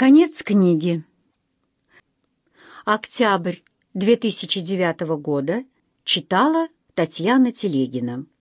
Конец книги. Октябрь 2009 года. Читала Татьяна Телегина.